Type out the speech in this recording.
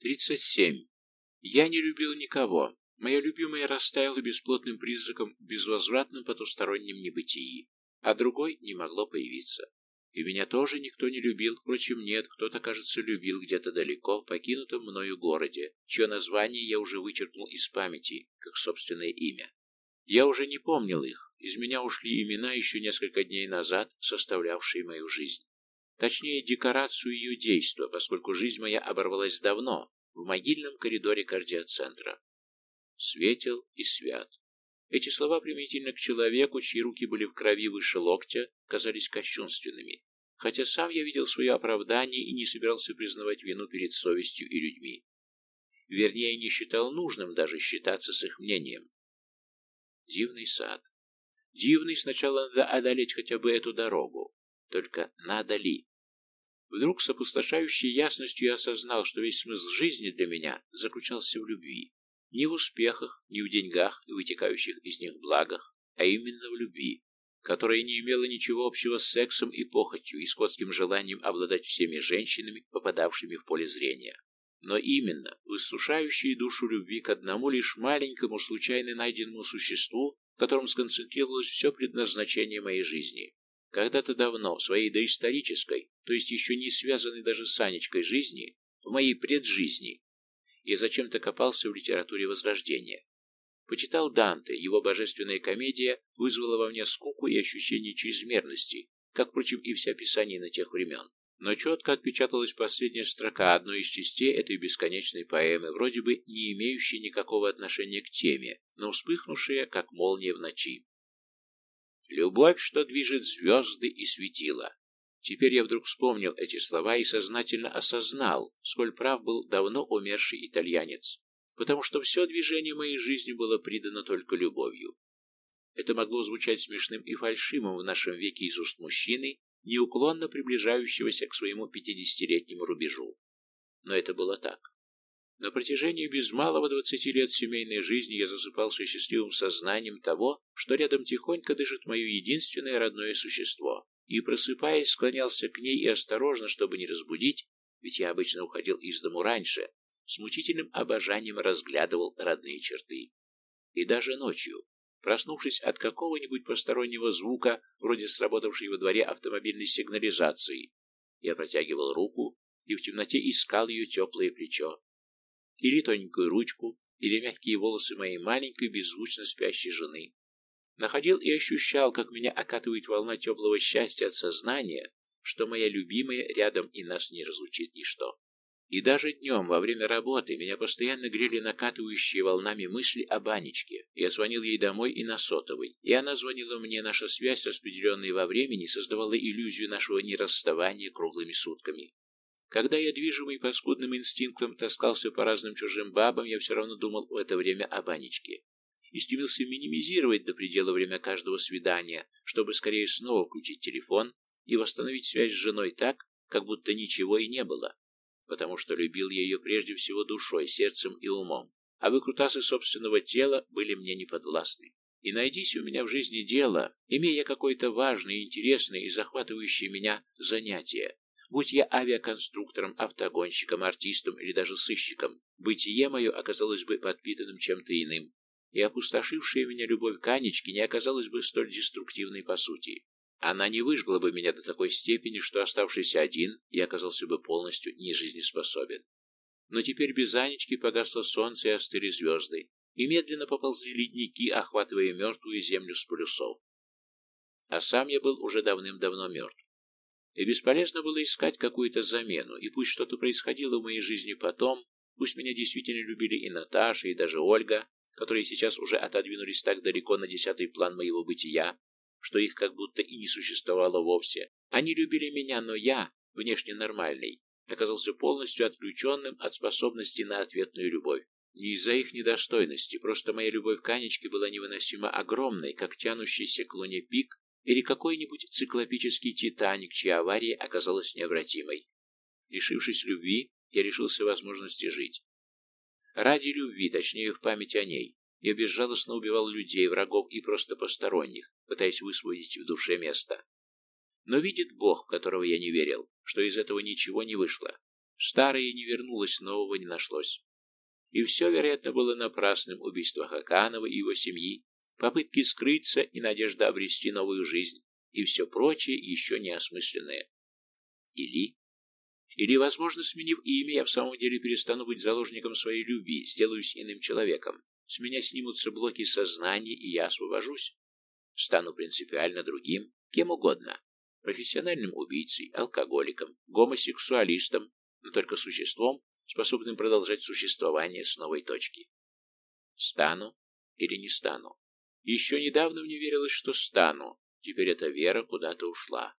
37. Я не любил никого. Моя любимая растаяла бесплотным призраком в безвозвратном потустороннем небытии, а другой не могло появиться. И меня тоже никто не любил, впрочем, нет, кто-то, кажется, любил где-то далеко, в покинутом мною городе, чье название я уже вычеркнул из памяти, как собственное имя. Я уже не помнил их, из меня ушли имена еще несколько дней назад, составлявшие мою жизнь. Точнее, декорацию ее действа, поскольку жизнь моя оборвалась давно, в могильном коридоре кардиоцентра. Светел и свят. Эти слова применительно к человеку, чьи руки были в крови выше локтя, казались кощунственными, хотя сам я видел свое оправдание и не собирался признавать вину перед совестью и людьми. Вернее, не считал нужным даже считаться с их мнением. Дивный сад. Дивный сначала надо одолеть хотя бы эту дорогу. Только надо ли? Вдруг с опустошающей ясностью я осознал, что весь смысл жизни для меня заключался в любви. Не в успехах, не в деньгах и вытекающих из них благах, а именно в любви, которая не имела ничего общего с сексом и похотью и скотским желанием обладать всеми женщинами, попадавшими в поле зрения. Но именно в иссушающей душу любви к одному лишь маленькому случайно найденному существу, в котором сконцентрировалось все предназначение моей жизни. Когда-то давно, в своей доисторической, то есть еще не связанной даже с Анечкой жизни, в моей преджизни, я зачем-то копался в литературе Возрождения. Почитал Данте, его божественная комедия вызвала во мне скуку и ощущение чрезмерности, как, впрочем, и вся писание на тех времен. Но четко отпечаталась последняя строка одной из частей этой бесконечной поэмы, вроде бы не имеющей никакого отношения к теме, но вспыхнувшая, как молния в ночи. «Любовь, что движет звезды и светила». Теперь я вдруг вспомнил эти слова и сознательно осознал, сколь прав был давно умерший итальянец, потому что все движение моей жизни было придано только любовью. Это могло звучать смешным и фальшивым в нашем веке из уст мужчины, неуклонно приближающегося к своему пятидесятилетнему рубежу. Но это было так. На протяжении без малого двадцати лет семейной жизни я засыпался счастливым сознанием того, что рядом тихонько дышит мое единственное родное существо, и, просыпаясь, склонялся к ней и осторожно, чтобы не разбудить, ведь я обычно уходил из дому раньше, с мучительным обожанием разглядывал родные черты. И даже ночью, проснувшись от какого-нибудь постороннего звука, вроде сработавшей во дворе автомобильной сигнализации, я протягивал руку и в темноте искал ее теплое плечо, или тоненькую ручку, или мягкие волосы моей маленькой беззвучно спящей жены. Находил и ощущал, как меня окатывает волна теплого счастья от сознания, что моя любимая рядом и нас не разлучит ничто. И даже днем, во время работы, меня постоянно грели накатывающие волнами мысли о Банечке. Я звонил ей домой и на сотовый, и она звонила мне. Наша связь, распределенная во времени, создавала иллюзию нашего нерасставания круглыми сутками. Когда я, движимый паскудным инстинктом, таскался по разным чужим бабам, я все равно думал в это время о Банечке и стремился минимизировать до предела время каждого свидания, чтобы скорее снова включить телефон и восстановить связь с женой так, как будто ничего и не было, потому что любил я ее прежде всего душой, сердцем и умом, а выкрутасы собственного тела были мне неподвластны. И найдись у меня в жизни дело, имея какое-то важное, интересное и захватывающее меня занятие, Будь я авиаконструктором, автогонщиком, артистом или даже сыщиком, бытие мое оказалось бы подпитанным чем-то иным, и опустошившая меня любовь к Анечке не оказалась бы столь деструктивной по сути. Она не выжгла бы меня до такой степени, что, оставшись один, я оказался бы полностью нежизнеспособен. Но теперь без Анечки погасло солнце и остыли звезды, и медленно поползли ледники, охватывая мертвую землю с полюсов. А сам я был уже давным-давно мертв. И бесполезно было искать какую-то замену, и пусть что-то происходило в моей жизни потом, пусть меня действительно любили и Наташа, и даже Ольга, которые сейчас уже отодвинулись так далеко на десятый план моего бытия, что их как будто и не существовало вовсе. Они любили меня, но я, внешне нормальный, оказался полностью отключенным от способности на ответную любовь. Не из-за их недостойности, просто моя любовь к Анечке была невыносимо огромной, как тянущийся к луне пик или какой-нибудь циклопический титаник, чья авария оказалась необратимой. Лишившись любви, я решился возможности жить. Ради любви, точнее в память о ней, я безжалостно убивал людей, врагов и просто посторонних, пытаясь высвободить в душе место. Но видит Бог, в которого я не верил, что из этого ничего не вышло, Старое не вернулось, нового не нашлось. И все, вероятно, было напрасным убийство Хаканова и его семьи, попытки скрыться и надежда обрести новую жизнь, и все прочее еще неосмысленное. Или... Или, возможно, сменив имя, я в самом деле перестану быть заложником своей любви, сделаюсь иным человеком. С меня снимутся блоки сознания, и я освобожусь. Стану принципиально другим, кем угодно. Профессиональным убийцей, алкоголиком, гомосексуалистом, но только существом, способным продолжать существование с новой точки. Стану или не стану? Еще недавно мне верилось, что стану. Теперь эта вера куда-то ушла.